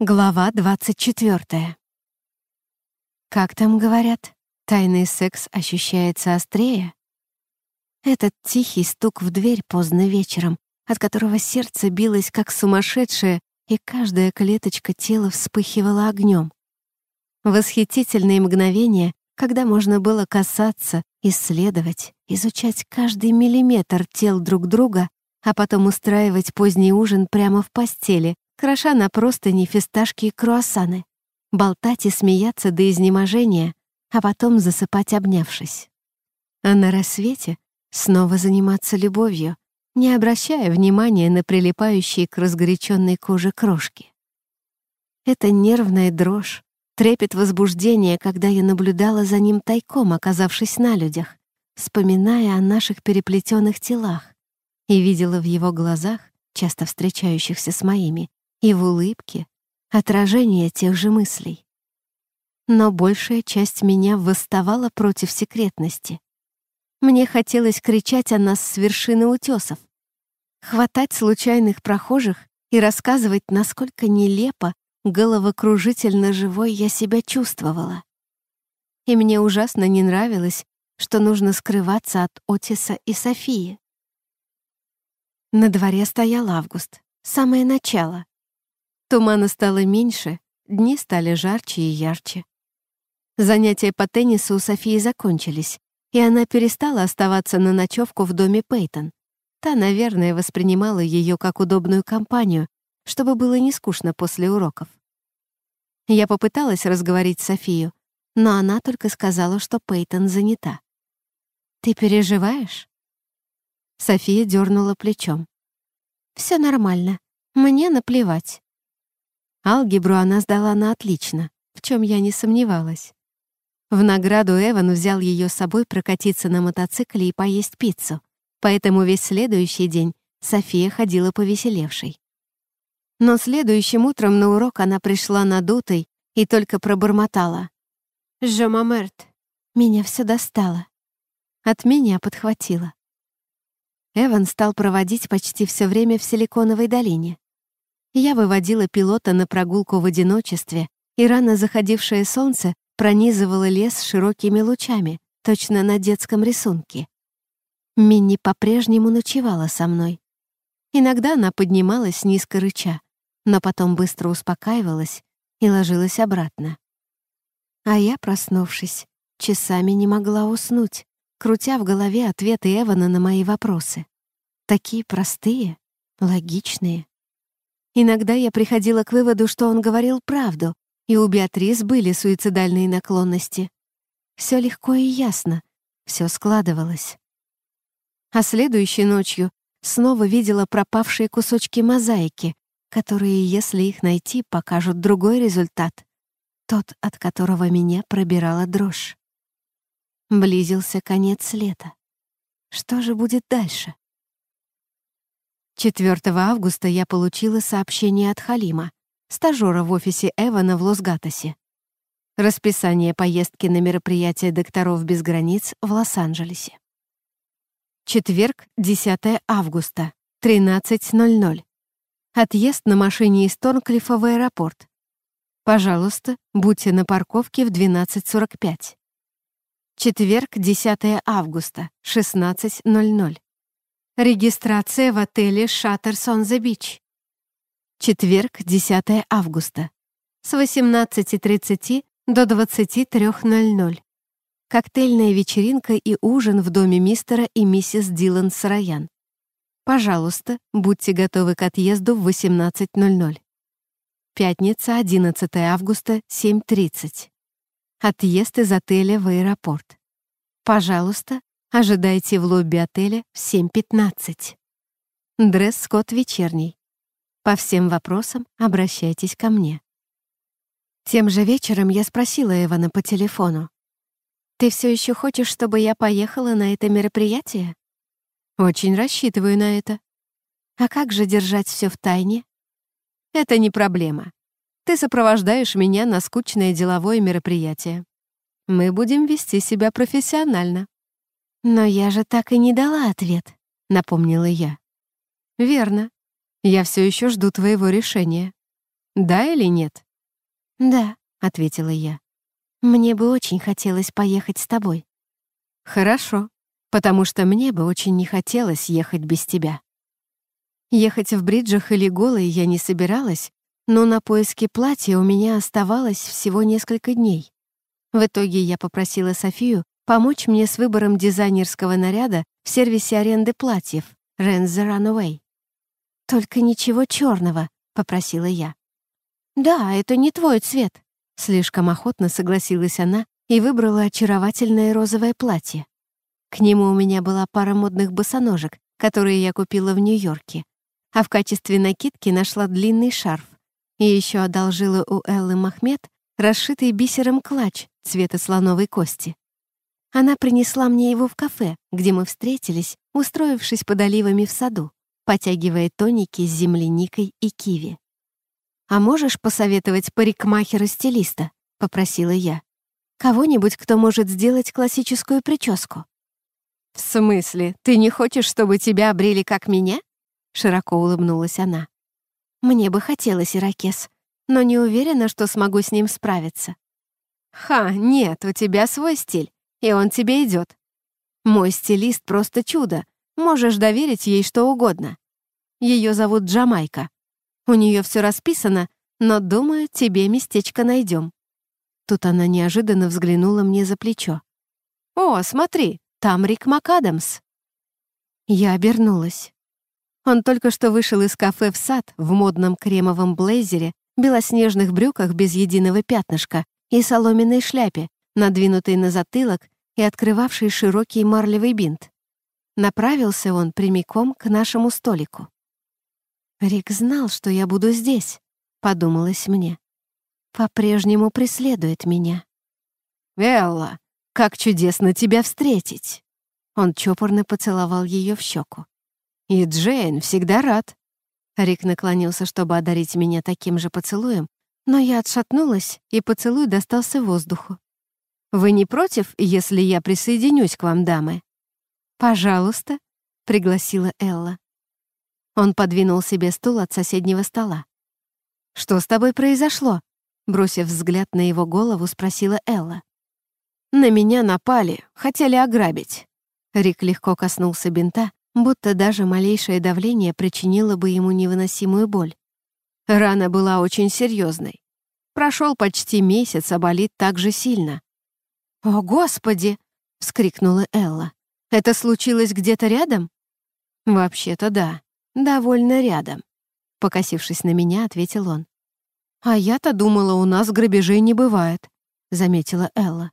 Глава 24. Как там говорят, тайный секс ощущается острее? Этот тихий стук в дверь поздно вечером, от которого сердце билось как сумасшедшее, и каждая клеточка тела вспыхивала огнем. Восхитительные мгновения, когда можно было касаться, исследовать, изучать каждый миллиметр тел друг друга, а потом устраивать поздний ужин прямо в постели, кроша на простыни фисташки и круассаны, болтать и смеяться до изнеможения, а потом засыпать, обнявшись. А на рассвете снова заниматься любовью, не обращая внимания на прилипающие к разгоряченной коже крошки. Это нервная дрожь, трепет возбуждения, когда я наблюдала за ним тайком, оказавшись на людях, вспоминая о наших переплетенных телах, и видела в его глазах, часто встречающихся с моими, и в улыбке отражение тех же мыслей. Но большая часть меня восставала против секретности. Мне хотелось кричать о нас с вершины утесов, хватать случайных прохожих и рассказывать, насколько нелепо, головокружительно живой я себя чувствовала. И мне ужасно не нравилось, что нужно скрываться от Отиса и Софии. На дворе стоял август, самое начало, Тумана стало меньше, дни стали жарче и ярче. Занятия по теннису у Софии закончились, и она перестала оставаться на ночевку в доме Пейтон. Та, наверное, воспринимала ее как удобную компанию, чтобы было не скучно после уроков. Я попыталась разговорить Софию, но она только сказала, что Пейтон занята. «Ты переживаешь?» София дернула плечом. «Все нормально. Мне наплевать». Алгебру она сдала на отлично, в чем я не сомневалась. В награду Эван взял ее с собой прокатиться на мотоцикле и поесть пиццу, поэтому весь следующий день София ходила повеселевшей. Но следующим утром на урок она пришла надутой и только пробормотала. «Жомамерт, меня все достало». От меня подхватило. Эван стал проводить почти все время в Силиконовой долине. Я выводила пилота на прогулку в одиночестве, и рано заходившее солнце пронизывало лес широкими лучами, точно на детском рисунке. Минни по-прежнему ночевала со мной. Иногда она поднималась низко рыча, но потом быстро успокаивалась и ложилась обратно. А я, проснувшись, часами не могла уснуть, крутя в голове ответы Эвана на мои вопросы. Такие простые, логичные. Иногда я приходила к выводу, что он говорил правду, и у Беатрис были суицидальные наклонности. Все легко и ясно, все складывалось. А следующей ночью снова видела пропавшие кусочки мозаики, которые, если их найти, покажут другой результат, тот, от которого меня пробирала дрожь. Близился конец лета. Что же будет дальше? 4 августа я получила сообщение от Халима, стажера в офисе Эвана в Лос-Гатосе. Расписание поездки на мероприятие докторов без границ в Лос-Анджелесе. Четверг, 10 августа, 13.00. Отъезд на машине из Торнклифа в аэропорт. Пожалуйста, будьте на парковке в 12.45. Четверг, 10 августа, 16.00. Регистрация в отеле Шаттерс он the Beach. Четверг, 10 августа. С 18.30 до 23.00. Коктейльная вечеринка и ужин в доме мистера и миссис Дилан Сараян. Пожалуйста, будьте готовы к отъезду в 18.00. Пятница, 11 августа, 7.30. Отъезд из отеля в аэропорт. Пожалуйста, Ожидайте в лобби отеля в 7.15. Дресс-код вечерний. По всем вопросам обращайтесь ко мне. Тем же вечером я спросила Эвана по телефону. «Ты все еще хочешь, чтобы я поехала на это мероприятие?» «Очень рассчитываю на это». «А как же держать все в тайне?» «Это не проблема. Ты сопровождаешь меня на скучное деловое мероприятие. Мы будем вести себя профессионально». «Но я же так и не дала ответ», — напомнила я. «Верно. Я все еще жду твоего решения. Да или нет?» «Да», — ответила я. «Мне бы очень хотелось поехать с тобой». «Хорошо, потому что мне бы очень не хотелось ехать без тебя». Ехать в бриджах или голой я не собиралась, но на поиски платья у меня оставалось всего несколько дней. В итоге я попросила Софию помочь мне с выбором дизайнерского наряда в сервисе аренды платьев Rent the Runaway. «Только ничего черного», — попросила я. «Да, это не твой цвет», — слишком охотно согласилась она и выбрала очаровательное розовое платье. К нему у меня была пара модных босоножек, которые я купила в Нью-Йорке, а в качестве накидки нашла длинный шарф и еще одолжила у Эллы Махмед расшитый бисером клатч цвета слоновой кости. Она принесла мне его в кафе, где мы встретились, устроившись под оливами в саду, потягивая тоники с земляникой и киви. «А можешь посоветовать парикмахера-стилиста?» — попросила я. «Кого-нибудь, кто может сделать классическую прическу». «В смысле? Ты не хочешь, чтобы тебя обрели как меня?» — широко улыбнулась она. «Мне бы хотелось ирокез, но не уверена, что смогу с ним справиться». «Ха, нет, у тебя свой стиль. И он тебе идет. Мой стилист просто чудо. Можешь доверить ей что угодно. Ее зовут Джамайка. У нее все расписано, но, думаю, тебе местечко найдем. Тут она неожиданно взглянула мне за плечо. «О, смотри, там Рик МакАдамс!» Я обернулась. Он только что вышел из кафе в сад в модном кремовом блейзере, белоснежных брюках без единого пятнышка и соломенной шляпе, надвинутый на затылок и открывавший широкий марлевый бинт. Направился он прямиком к нашему столику. «Рик знал, что я буду здесь», — подумалось мне. «По-прежнему преследует меня». «Элла, как чудесно тебя встретить!» Он чопорно поцеловал ее в щеку. «И Джейн всегда рад». Рик наклонился, чтобы одарить меня таким же поцелуем, но я отшатнулась, и поцелуй достался воздуху. Вы не против, если я присоединюсь к вам, дамы?» «Пожалуйста», — пригласила Элла. Он подвинул себе стул от соседнего стола. «Что с тобой произошло?» Бросив взгляд на его голову, спросила Элла. «На меня напали, хотели ограбить». Рик легко коснулся бинта, будто даже малейшее давление причинило бы ему невыносимую боль. Рана была очень серьезной. Прошел почти месяц, а болит так же сильно. «О, Господи!» — вскрикнула Элла. «Это случилось где-то рядом?» «Вообще-то да, довольно рядом», — покосившись на меня, ответил он. «А я-то думала, у нас грабежей не бывает», — заметила Элла.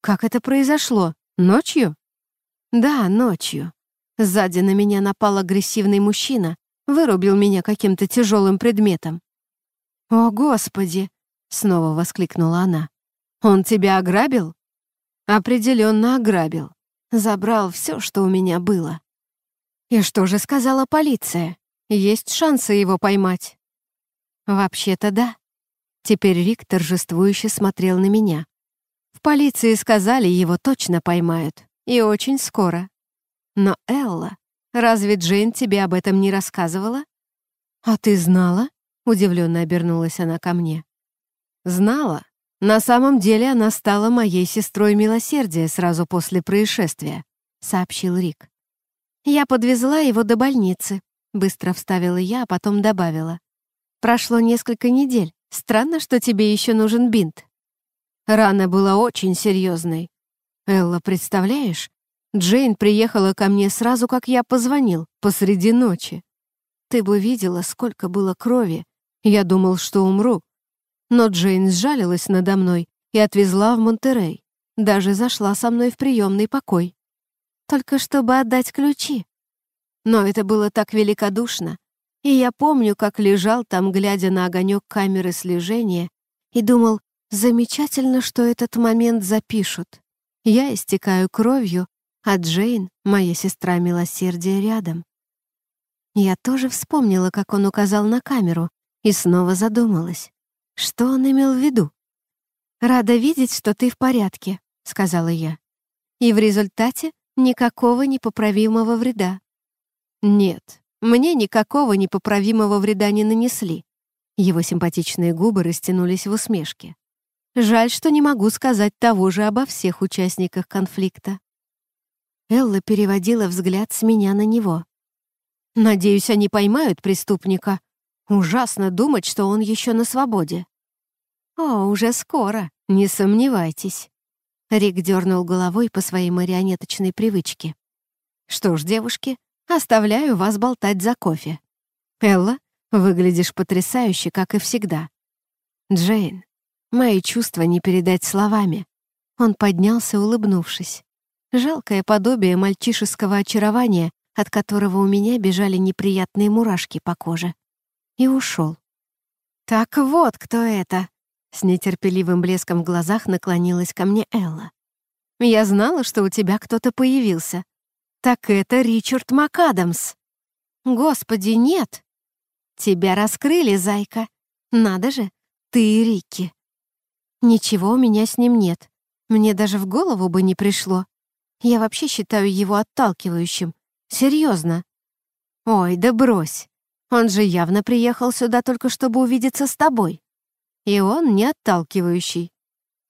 «Как это произошло? Ночью?» «Да, ночью. Сзади на меня напал агрессивный мужчина, вырубил меня каким-то тяжелым предметом». «О, Господи!» — снова воскликнула она. «Он тебя ограбил?» Определенно ограбил. Забрал все, что у меня было. И что же сказала полиция? Есть шансы его поймать? Вообще-то да. Теперь Рик торжествующе смотрел на меня. В полиции сказали, его точно поймают. И очень скоро. Но Элла, разве Джейн тебе об этом не рассказывала? А ты знала? Удивленно обернулась она ко мне. Знала, на самом деле она стала моей сестрой милосердия сразу после происшествия», — сообщил Рик. «Я подвезла его до больницы», — быстро вставила я, а потом добавила. «Прошло несколько недель. Странно, что тебе еще нужен бинт». Рана была очень серьезной. Элла, представляешь? Джейн приехала ко мне сразу, как я позвонил, посреди ночи. Ты бы видела, сколько было крови. Я думал, что умру, но Джейн сжалилась надо мной и отвезла в Монтерей. Даже зашла со мной в приемный покой. Только чтобы отдать ключи. Но это было так великодушно. И я помню, как лежал там, глядя на огонек камеры слежения, и думал, замечательно, что этот момент запишут. Я истекаю кровью, а Джейн, моя сестра милосердия, рядом. Я тоже вспомнила, как он указал на камеру, и снова задумалась. Что он имел в виду? «Рада видеть, что ты в порядке», — сказала я. «И в результате никакого непоправимого вреда». «Нет, мне никакого непоправимого вреда не нанесли». Его симпатичные губы растянулись в усмешке. «Жаль, что не могу сказать того же обо всех участниках конфликта». Элла переводила взгляд с меня на него. «Надеюсь, они поймают преступника, Ужасно думать, что он еще на свободе. «О, уже скоро, не сомневайтесь». Рик дернул головой по своей марионеточной привычке. «Что ж, девушки, оставляю вас болтать за кофе. Элла, выглядишь потрясающе, как и всегда. Джейн, мои чувства не передать словами». Он поднялся, улыбнувшись. Жалкое подобие мальчишеского очарования, от которого у меня бежали неприятные мурашки по коже и ушел. «Так вот кто это!» С нетерпеливым блеском в глазах наклонилась ко мне Элла. «Я знала, что у тебя кто-то появился. Так это Ричард МакАдамс!» «Господи, нет!» «Тебя раскрыли, зайка! Надо же, ты и Рикки!» «Ничего у меня с ним нет. Мне даже в голову бы не пришло. Я вообще считаю его отталкивающим. Серьезно. «Ой, да брось!» Он же явно приехал сюда только чтобы увидеться с тобой. И он не отталкивающий.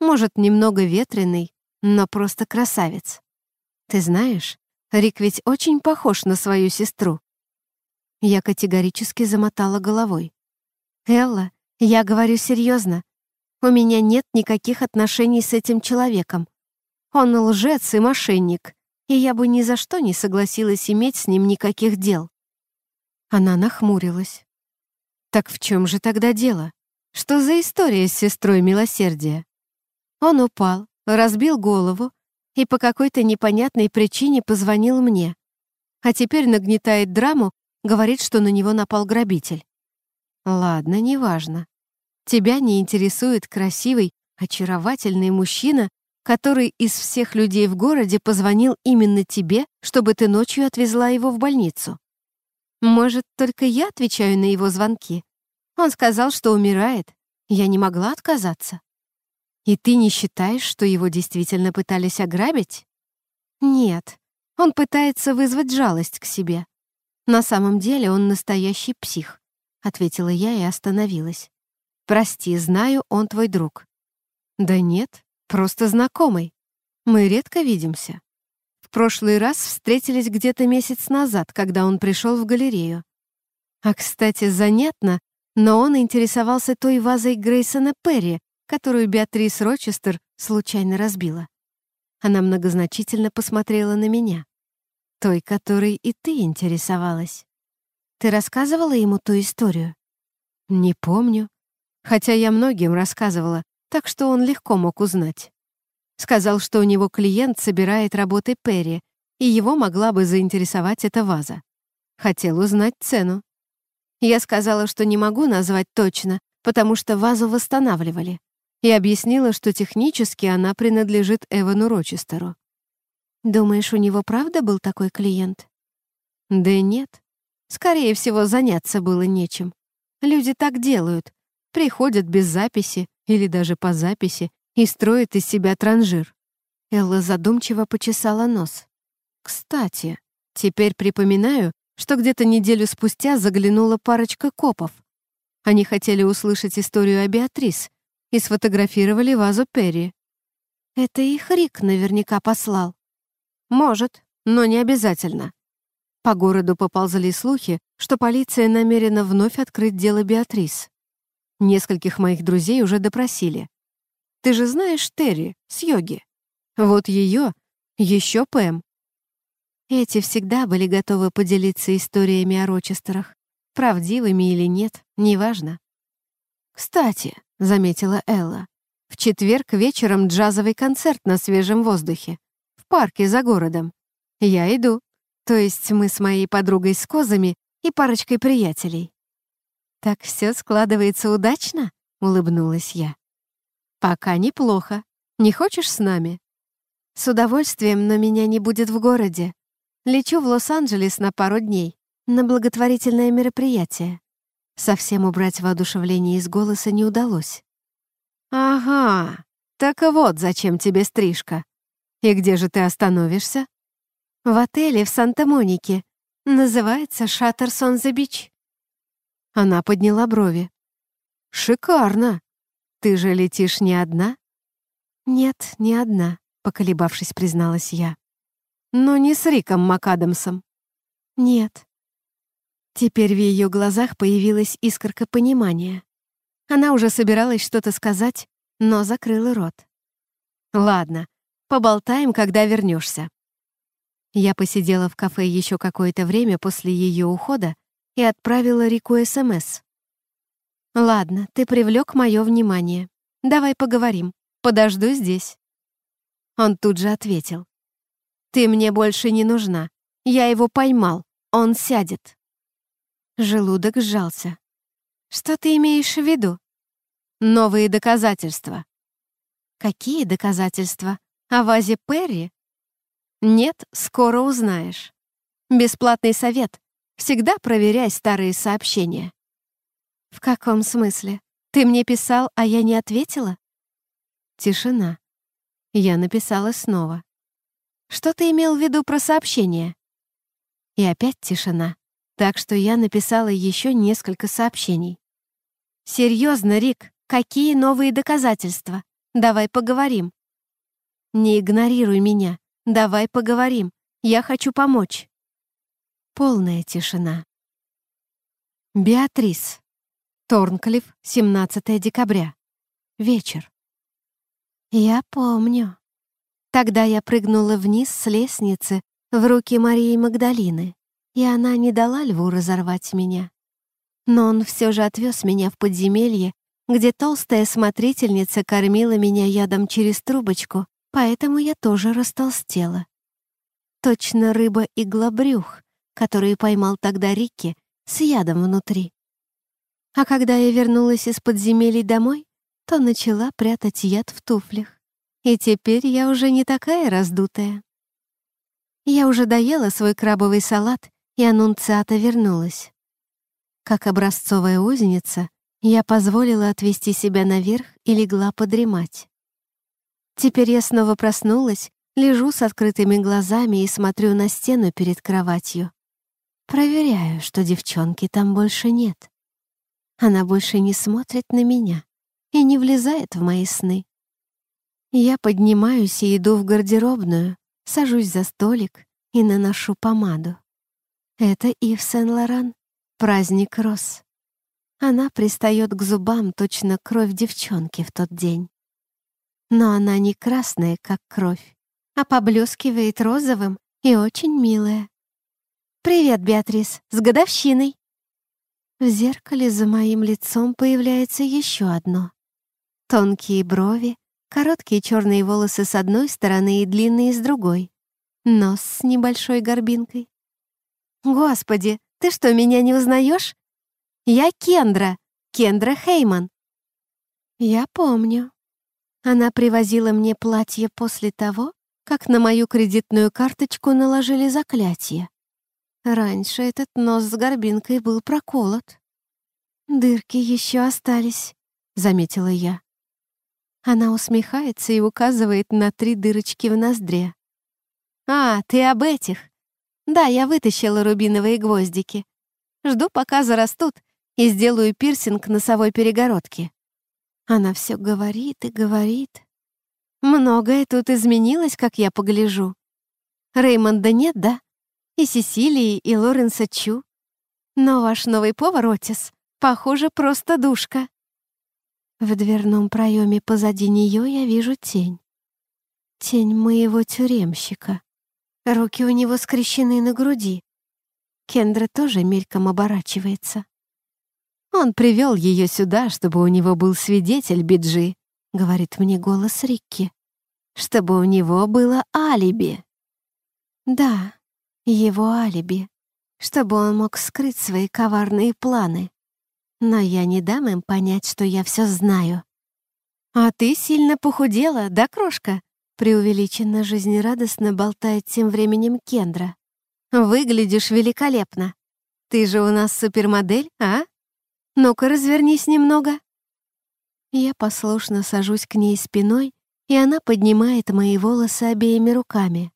Может, немного ветреный, но просто красавец. Ты знаешь, Рик ведь очень похож на свою сестру. Я категорически замотала головой. Элла, я говорю серьезно. У меня нет никаких отношений с этим человеком. Он лжец и мошенник, и я бы ни за что не согласилась иметь с ним никаких дел. Она нахмурилась. «Так в чем же тогда дело? Что за история с сестрой милосердия?» Он упал, разбил голову и по какой-то непонятной причине позвонил мне. А теперь нагнетает драму, говорит, что на него напал грабитель. Ладно, неважно. Тебя не интересует красивый, очаровательный мужчина, который из всех людей в городе позвонил именно тебе, чтобы ты ночью отвезла его в больницу. Может, только я отвечаю на его звонки? Он сказал, что умирает. Я не могла отказаться. И ты не считаешь, что его действительно пытались ограбить? Нет. Он пытается вызвать жалость к себе. На самом деле он настоящий псих, ответила я и остановилась. Прости, знаю, он твой друг. Да нет, просто знакомый. Мы редко видимся. В прошлый раз встретились где-то месяц назад, когда он пришел в галерею. А, кстати, занятно, но он интересовался той вазой Грейсона Перри, которую Беатрис Рочестер случайно разбила. Она многозначительно посмотрела на меня. Той, которой и ты интересовалась. Ты рассказывала ему ту историю? Не помню. Хотя я многим рассказывала, так что он легко мог узнать. Сказал, что у него клиент собирает работы Перри, и его могла бы заинтересовать эта ваза. Хотел узнать цену. Я сказала, что не могу назвать точно, потому что вазу восстанавливали, и объяснила, что технически она принадлежит Эвану Рочестеру. «Думаешь, у него правда был такой клиент?» «Да нет. Скорее всего, заняться было нечем. Люди так делают. Приходят без записи или даже по записи и строит из себя транжир. Элла задумчиво почесала нос. Кстати, теперь припоминаю, что где-то неделю спустя заглянула парочка копов. Они хотели услышать историю о Беатрис и сфотографировали вазу Перри. Это их Рик наверняка послал. Может, но не обязательно. По городу поползли слухи, что полиция намерена вновь открыть дело Беатрис. Нескольких моих друзей уже допросили. Ты же знаешь Терри с йоги. Вот ее, еще Пэм. Эти всегда были готовы поделиться историями о Рочестерах. Правдивыми или нет, неважно. «Кстати», — заметила Элла, — «в четверг вечером джазовый концерт на свежем воздухе. В парке за городом. Я иду. То есть мы с моей подругой с козами и парочкой приятелей». «Так все складывается удачно?» — улыбнулась я. «Пока неплохо. Не хочешь с нами?» «С удовольствием, но меня не будет в городе. Лечу в Лос-Анджелес на пару дней, на благотворительное мероприятие». Совсем убрать воодушевление из голоса не удалось. «Ага, так вот зачем тебе стрижка. И где же ты остановишься?» «В отеле в Санта-Монике. Называется Шаттерсон-за-Бич». Она подняла брови. «Шикарно! «Ты же летишь не одна?» «Нет, не одна», — поколебавшись, призналась я. «Но не с Риком МакАдамсом». «Нет». Теперь в ее глазах появилась искорка понимания. Она уже собиралась что-то сказать, но закрыла рот. «Ладно, поболтаем, когда вернешься. Я посидела в кафе еще какое-то время после ее ухода и отправила Рику СМС. «Ладно, ты привлек мое внимание. Давай поговорим. Подожду здесь». Он тут же ответил. «Ты мне больше не нужна. Я его поймал. Он сядет». Желудок сжался. «Что ты имеешь в виду?» «Новые доказательства». «Какие доказательства? О вазе Перри?» «Нет, скоро узнаешь. Бесплатный совет. Всегда проверяй старые сообщения». «В каком смысле? Ты мне писал, а я не ответила?» Тишина. Я написала снова. «Что ты имел в виду про сообщение?» И опять тишина. Так что я написала еще несколько сообщений. «Серьезно, Рик, какие новые доказательства? Давай поговорим». «Не игнорируй меня. Давай поговорим. Я хочу помочь». Полная тишина. Беатрис. Торнклифф, 17 декабря. Вечер. Я помню. Тогда я прыгнула вниз с лестницы в руки Марии Магдалины, и она не дала льву разорвать меня. Но он все же отвез меня в подземелье, где толстая смотрительница кормила меня ядом через трубочку, поэтому я тоже растолстела. Точно рыба и Глобрюх, который поймал тогда Рикки, с ядом внутри. А когда я вернулась из подземелий домой, то начала прятать яд в туфлях. И теперь я уже не такая раздутая. Я уже доела свой крабовый салат, и анунциата вернулась. Как образцовая узница, я позволила отвести себя наверх и легла подремать. Теперь я снова проснулась, лежу с открытыми глазами и смотрю на стену перед кроватью. Проверяю, что девчонки там больше нет. Она больше не смотрит на меня и не влезает в мои сны. Я поднимаюсь и иду в гардеробную, сажусь за столик и наношу помаду. Это Ив Сен-Лоран, праздник роз. Она пристает к зубам точно кровь девчонки в тот день. Но она не красная, как кровь, а поблескивает розовым и очень милая. «Привет, Беатрис, с годовщиной!» В зеркале за моим лицом появляется еще одно. Тонкие брови, короткие черные волосы с одной стороны и длинные с другой. Нос с небольшой горбинкой. «Господи, ты что, меня не узнаешь? Я Кендра, Кендра Хейман». «Я помню». Она привозила мне платье после того, как на мою кредитную карточку наложили заклятие. Раньше этот нос с горбинкой был проколот. «Дырки еще остались», — заметила я. Она усмехается и указывает на три дырочки в ноздре. «А, ты об этих?» «Да, я вытащила рубиновые гвоздики. Жду, пока зарастут, и сделаю пирсинг носовой перегородки». Она все говорит и говорит. Многое тут изменилось, как я погляжу. Реймонда нет, да? и Сесилии, и Лоренса Чу. Но ваш новый повар, Отис, похоже, просто душка. В дверном проеме позади нее я вижу тень. Тень моего тюремщика. Руки у него скрещены на груди. Кендра тоже мельком оборачивается. «Он привел ее сюда, чтобы у него был свидетель Биджи», — говорит мне голос Рикки. «Чтобы у него было алиби». «Да, его алиби, чтобы он мог скрыть свои коварные планы. Но я не дам им понять, что я все знаю. «А ты сильно похудела, да, крошка?» преувеличенно жизнерадостно болтает тем временем Кендра. «Выглядишь великолепно. Ты же у нас супермодель, а? Ну-ка, развернись немного». Я послушно сажусь к ней спиной, и она поднимает мои волосы обеими руками.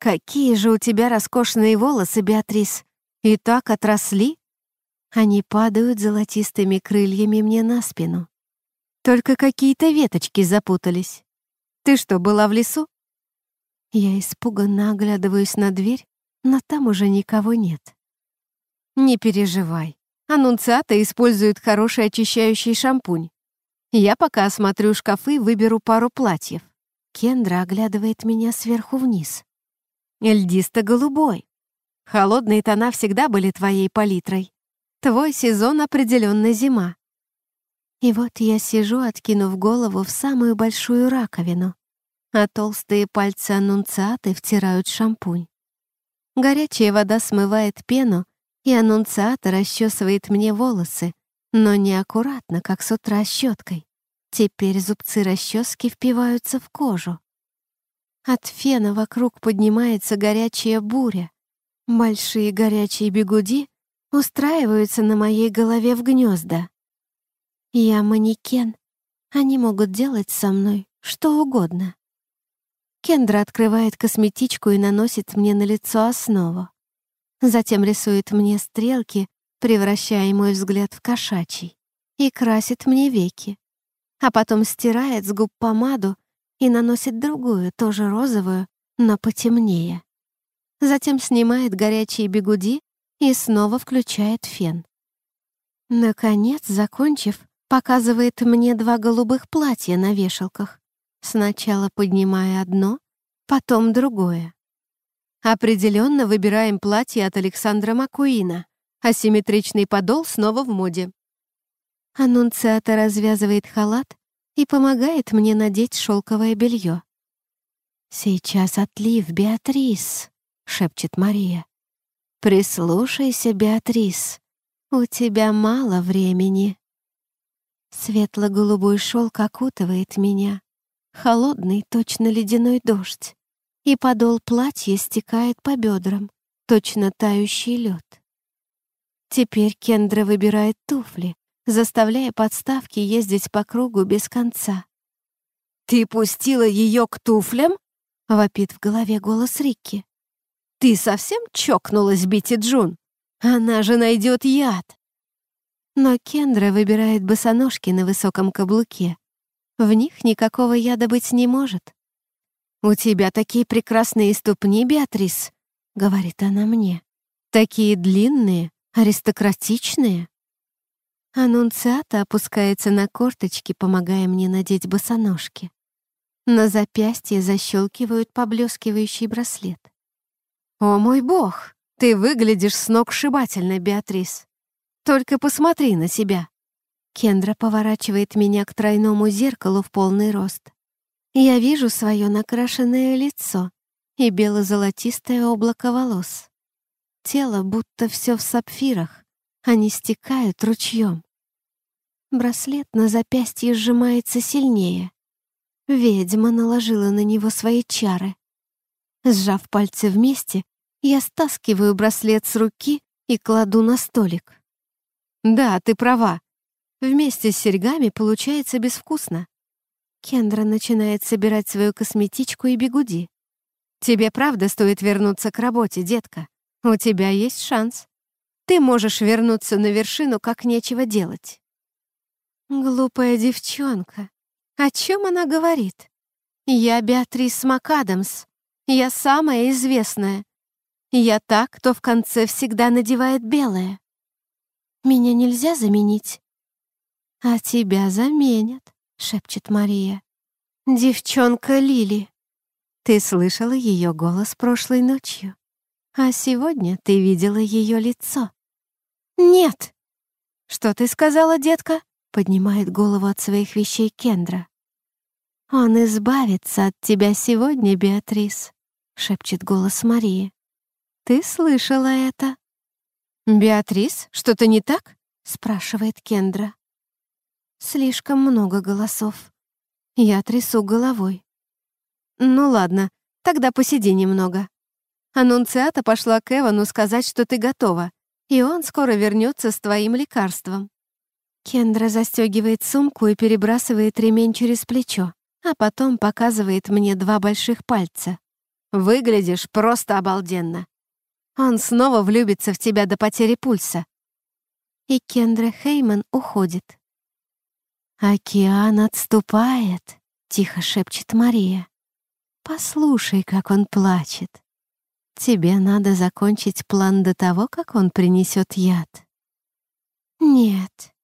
«Какие же у тебя роскошные волосы, Беатрис! И так отросли!» Они падают золотистыми крыльями мне на спину. Только какие-то веточки запутались. «Ты что, была в лесу?» Я испуганно оглядываюсь на дверь, но там уже никого нет. «Не переживай. Аннунциаты использует хороший очищающий шампунь. Я пока осмотрю шкафы и выберу пару платьев». Кендра оглядывает меня сверху вниз льдисто-голубой. Холодные тона всегда были твоей палитрой. Твой сезон определенно зима. И вот я сижу, откинув голову в самую большую раковину, а толстые пальцы анунциаты втирают шампунь. Горячая вода смывает пену, и аннунциата расчесывает мне волосы, но неаккуратно, как с утра щеткой. Теперь зубцы расчески впиваются в кожу. От фена вокруг поднимается горячая буря. Большие горячие бегуди устраиваются на моей голове в гнезда. Я манекен. Они могут делать со мной что угодно. Кендра открывает косметичку и наносит мне на лицо основу. Затем рисует мне стрелки, превращая мой взгляд в кошачий, и красит мне веки. А потом стирает с губ помаду и наносит другую, тоже розовую, но потемнее. Затем снимает горячие бегуди и снова включает фен. Наконец, закончив, показывает мне два голубых платья на вешалках, сначала поднимая одно, потом другое. Определенно выбираем платье от Александра Макуина. Асимметричный подол снова в моде. Аннунциата развязывает халат и помогает мне надеть шелковое белье. «Сейчас отлив, Беатрис», — шепчет Мария. «Прислушайся, Беатрис, у тебя мало времени». Светло-голубой шелк окутывает меня, холодный, точно ледяной дождь, и подол платья стекает по бедрам, точно тающий лед. Теперь Кендра выбирает туфли, заставляя подставки ездить по кругу без конца. «Ты пустила ее к туфлям?» — вопит в голове голос Рикки. «Ты совсем чокнулась, Бити Джун? Она же найдет яд!» Но Кендра выбирает босоножки на высоком каблуке. В них никакого яда быть не может. «У тебя такие прекрасные ступни, Беатрис», — говорит она мне. «Такие длинные, аристократичные». Анунциата опускается на корточки, помогая мне надеть босоножки. На запястье защелкивают поблескивающий браслет. «О мой бог! Ты выглядишь сногсшибательно, Беатрис! Только посмотри на себя!» Кендра поворачивает меня к тройному зеркалу в полный рост. Я вижу свое накрашенное лицо и бело-золотистое облако волос. Тело будто все в сапфирах. Они стекают ручьем. Браслет на запястье сжимается сильнее. Ведьма наложила на него свои чары. Сжав пальцы вместе, я стаскиваю браслет с руки и кладу на столик. «Да, ты права. Вместе с серьгами получается безвкусно». Кендра начинает собирать свою косметичку и бегуди. «Тебе правда стоит вернуться к работе, детка. У тебя есть шанс». Ты можешь вернуться на вершину, как нечего делать». Глупая девчонка. О чем она говорит? Я Беатрис МакАдамс. Я самая известная. Я та, кто в конце всегда надевает белое. Меня нельзя заменить. А тебя заменят, шепчет Мария. Девчонка Лили. Ты слышала ее голос прошлой ночью, а сегодня ты видела ее лицо. «Нет». «Что ты сказала, детка?» — поднимает голову от своих вещей Кендра. «Он избавится от тебя сегодня, Беатрис», — шепчет голос Марии. «Ты слышала это?» «Беатрис, что-то не так?» — спрашивает Кендра. Слишком много голосов. Я трясу головой. «Ну ладно, тогда посиди немного». Аннунциата пошла к Эвану сказать, что ты готова, и он скоро вернется с твоим лекарством». Кендра застегивает сумку и перебрасывает ремень через плечо, а потом показывает мне два больших пальца. «Выглядишь просто обалденно. Он снова влюбится в тебя до потери пульса». И Кендра Хейман уходит. «Океан отступает», — тихо шепчет Мария. «Послушай, как он плачет». Тебе надо закончить план до того, как он принесет яд. Нет.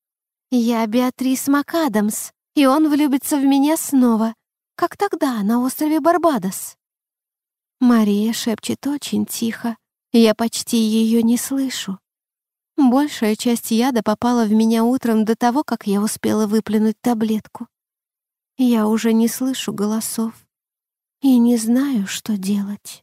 Я Беатрис МакАдамс, и он влюбится в меня снова, как тогда на острове Барбадос. Мария шепчет очень тихо. Я почти ее не слышу. Большая часть яда попала в меня утром до того, как я успела выплюнуть таблетку. Я уже не слышу голосов и не знаю, что делать.